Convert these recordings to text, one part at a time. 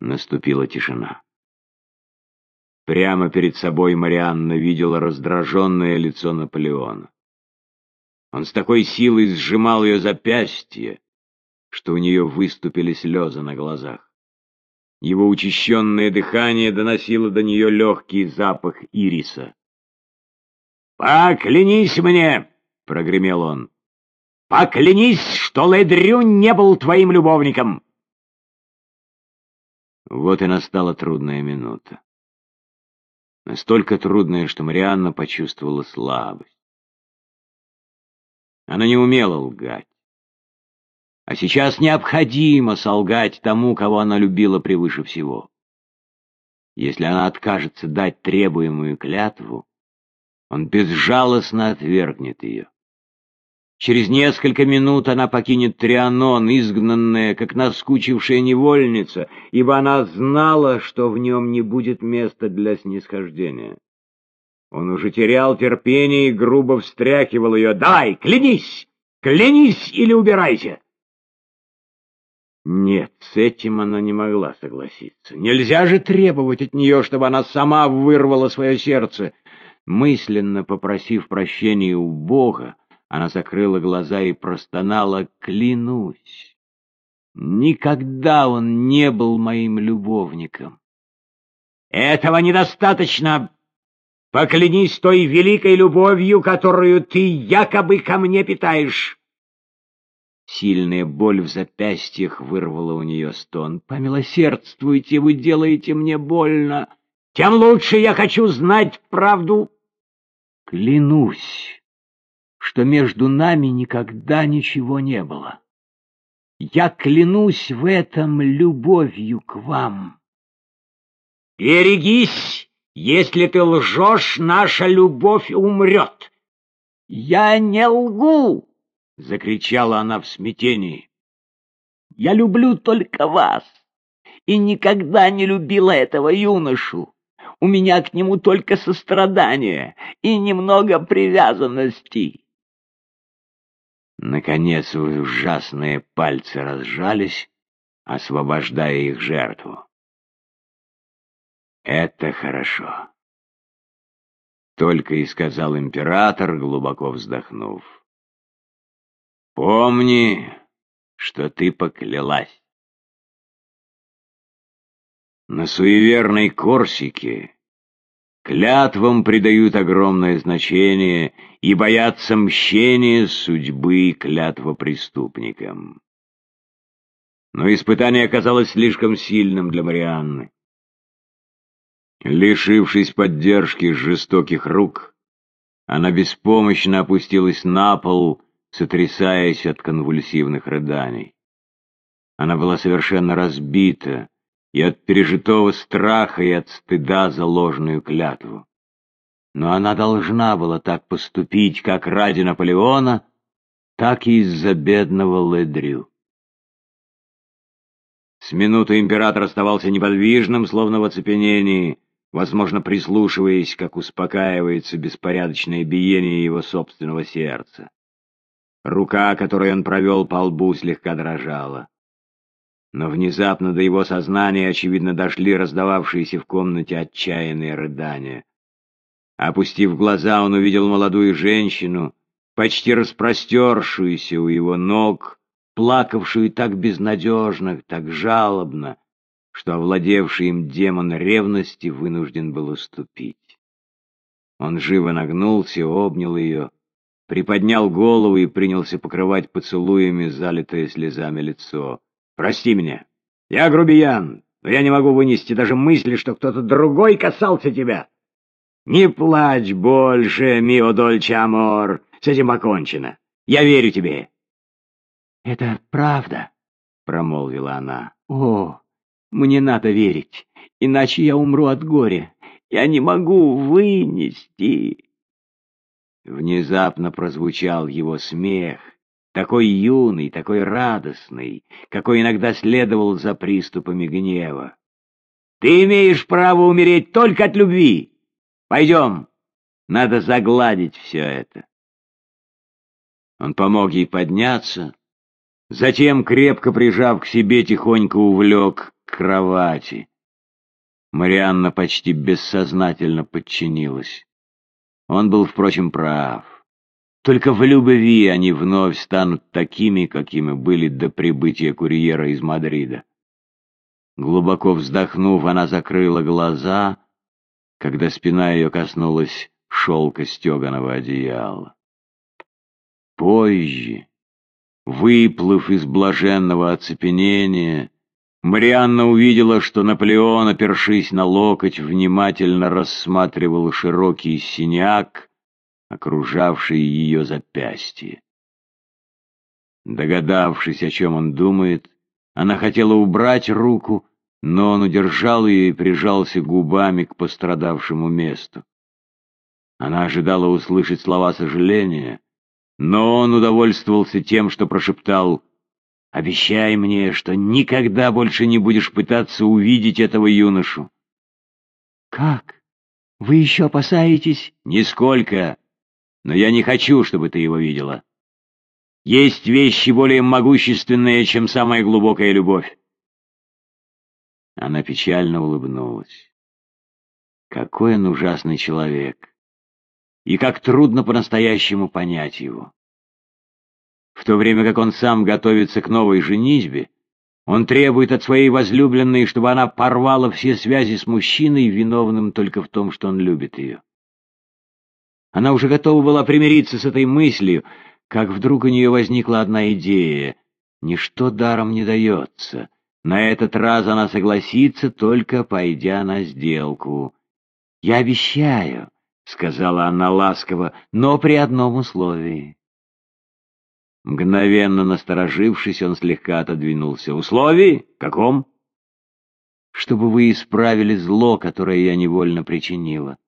Наступила тишина. Прямо перед собой Марианна видела раздраженное лицо Наполеона. Он с такой силой сжимал ее запястье, что у нее выступили слезы на глазах. Его учащенное дыхание доносило до нее легкий запах ириса. «Поклянись мне!» — прогремел он. «Поклянись, что Ледрю не был твоим любовником!» Вот и настала трудная минута. Настолько трудная, что Марианна почувствовала слабость. Она не умела лгать. А сейчас необходимо солгать тому, кого она любила превыше всего. Если она откажется дать требуемую клятву, он безжалостно отвергнет ее. Через несколько минут она покинет Трианон, изгнанная, как наскучившая невольница, ибо она знала, что в нем не будет места для снисхождения. Он уже терял терпение и грубо встряхивал ее. «Давай, клянись! Клянись или убирайся!» Нет, с этим она не могла согласиться. Нельзя же требовать от нее, чтобы она сама вырвала свое сердце. Мысленно попросив прощения у Бога, она закрыла глаза и простонала «Клянусь! Никогда он не был моим любовником!» «Этого недостаточно!» Поклянись той великой любовью, которую ты якобы ко мне питаешь. Сильная боль в запястьях вырвала у нее стон. «Помилосердствуйте, вы делаете мне больно. Тем лучше я хочу знать правду». «Клянусь, что между нами никогда ничего не было. Я клянусь в этом любовью к вам». «Берегись!» Если ты лжешь, наша любовь умрет. — Я не лгу! — закричала она в смятении. — Я люблю только вас и никогда не любила этого юношу. У меня к нему только сострадание и немного привязанности. Наконец ужасные пальцы разжались, освобождая их жертву. Это хорошо. Только и сказал император, глубоко вздохнув. Помни, что ты поклялась. На суеверной Корсике клятвам придают огромное значение и боятся мщения судьбы клятва преступникам. Но испытание оказалось слишком сильным для Марианны. Лишившись поддержки жестоких рук, она беспомощно опустилась на пол, сотрясаясь от конвульсивных рыданий. Она была совершенно разбита и от пережитого страха, и от стыда за ложную клятву. Но она должна была так поступить как ради Наполеона, так и из-за бедного Ледрю. С минуты император оставался неподвижным, словно в оцепенении, возможно, прислушиваясь, как успокаивается беспорядочное биение его собственного сердца. Рука, которой он провел по лбу, слегка дрожала. Но внезапно до его сознания, очевидно, дошли раздававшиеся в комнате отчаянные рыдания. Опустив глаза, он увидел молодую женщину, почти распростершуюся у его ног, плакавшую так безнадежно, так жалобно, что овладевший им демон ревности вынужден был уступить. Он живо нагнулся, обнял ее, приподнял голову и принялся покрывать поцелуями залитое слезами лицо. «Прости меня, я грубиян, но я не могу вынести даже мысли, что кто-то другой касался тебя. Не плачь больше, мио дольче амор, с этим покончено. Я верю тебе». «Это правда?» — промолвила она. «О, мне надо верить, иначе я умру от горя. Я не могу вынести. Внезапно прозвучал его смех, такой юный, такой радостный, какой иногда следовал за приступами гнева. «Ты имеешь право умереть только от любви! Пойдем, надо загладить все это!» Он помог ей подняться, затем, крепко прижав к себе, тихонько увлек к кровати. Марианна почти бессознательно подчинилась. Он был, впрочем, прав. Только в любви они вновь станут такими, какими были до прибытия курьера из Мадрида. Глубоко вздохнув, она закрыла глаза, когда спина ее коснулась шелка стеганого одеяла. Позже, выплыв из блаженного оцепенения, Марианна увидела, что Наполеон, опершись на локоть, внимательно рассматривал широкий синяк, окружавший ее запястье. Догадавшись, о чем он думает, она хотела убрать руку, но он удержал ее и прижался губами к пострадавшему месту. Она ожидала услышать слова сожаления, но он удовольствовался тем, что прошептал «Обещай мне, что никогда больше не будешь пытаться увидеть этого юношу». «Как? Вы еще опасаетесь?» «Нисколько. Но я не хочу, чтобы ты его видела. Есть вещи более могущественные, чем самая глубокая любовь». Она печально улыбнулась. Какой он ужасный человек и как трудно по-настоящему понять его. В то время как он сам готовится к новой женитьбе, он требует от своей возлюбленной, чтобы она порвала все связи с мужчиной, виновным только в том, что он любит ее. Она уже готова была примириться с этой мыслью, как вдруг у нее возникла одна идея. Ничто даром не дается. На этот раз она согласится, только пойдя на сделку. «Я обещаю», — сказала она ласково, — но при одном условии. Мгновенно насторожившись, он слегка отодвинулся. «Условий? Каком?» «Чтобы вы исправили зло, которое я невольно причинила.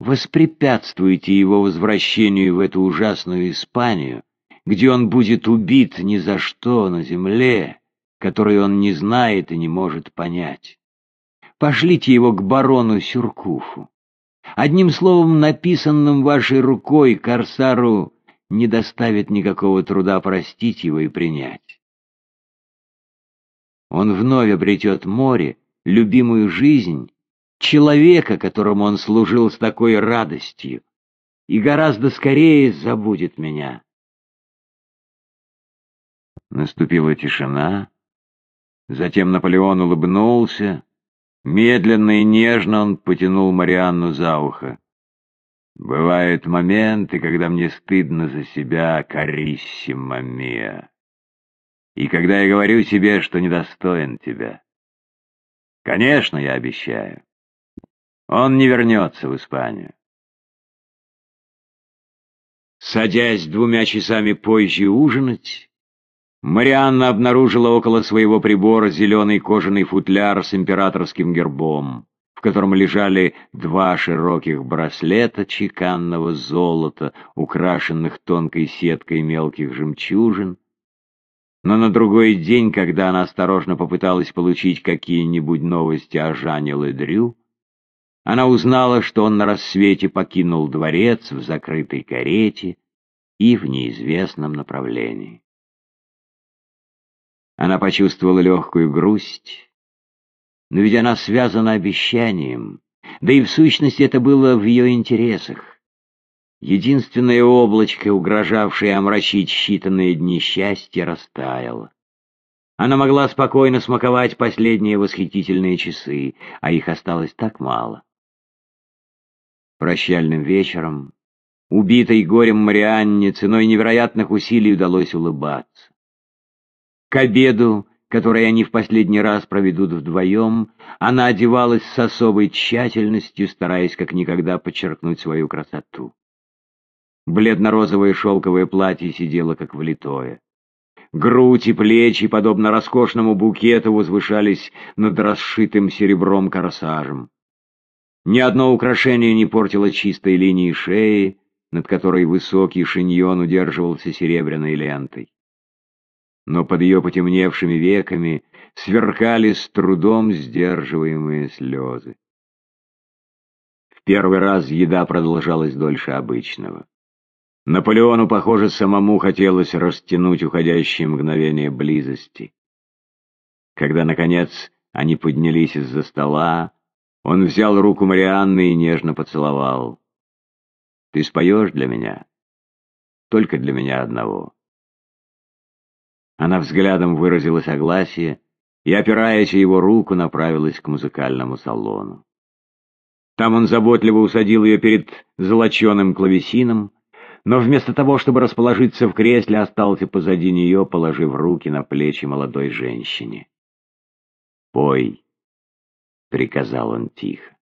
Воспрепятствуйте его возвращению в эту ужасную Испанию, где он будет убит ни за что на земле, которой он не знает и не может понять. Пошлите его к барону Сюркуфу. Одним словом, написанным вашей рукой, Корсару не доставит никакого труда простить его и принять. Он вновь обретет море, любимую жизнь, человека, которому он служил с такой радостью, и гораздо скорее забудет меня. Наступила тишина. Затем Наполеон улыбнулся, Медленно и нежно он потянул Марианну за ухо. «Бывают моменты, когда мне стыдно за себя, Кариссима Мия. И когда я говорю себе, что недостоин тебя. Конечно, я обещаю. Он не вернется в Испанию». Садясь двумя часами позже ужинать, Марианна обнаружила около своего прибора зеленый кожаный футляр с императорским гербом, в котором лежали два широких браслета чеканного золота, украшенных тонкой сеткой мелких жемчужин. Но на другой день, когда она осторожно попыталась получить какие-нибудь новости о Жане Ледрю, она узнала, что он на рассвете покинул дворец в закрытой карете и в неизвестном направлении. Она почувствовала легкую грусть, но ведь она связана обещанием, да и в сущности это было в ее интересах. Единственное облачко, угрожавшее омрачить считанные дни счастья, растаяло. Она могла спокойно смаковать последние восхитительные часы, а их осталось так мало. Прощальным вечером, убитой горем Марианне, ценой невероятных усилий удалось улыбаться. К обеду, который они в последний раз проведут вдвоем, она одевалась с особой тщательностью, стараясь как никогда подчеркнуть свою красоту. Бледно-розовое шелковое платье сидело как влитое. Грудь и плечи, подобно роскошному букету, возвышались над расшитым серебром корсажем. Ни одно украшение не портило чистой линии шеи, над которой высокий шиньон удерживался серебряной лентой но под ее потемневшими веками сверкали с трудом сдерживаемые слезы. В первый раз еда продолжалась дольше обычного. Наполеону, похоже, самому хотелось растянуть уходящие мгновения близости. Когда, наконец, они поднялись из-за стола, он взял руку Марианны и нежно поцеловал. «Ты споешь для меня? Только для меня одного». Она взглядом выразила согласие и, опираясь его руку, направилась к музыкальному салону. Там он заботливо усадил ее перед золоченым клавесином, но вместо того, чтобы расположиться в кресле, остался позади нее, положив руки на плечи молодой женщине. «Пой», — приказал он тихо.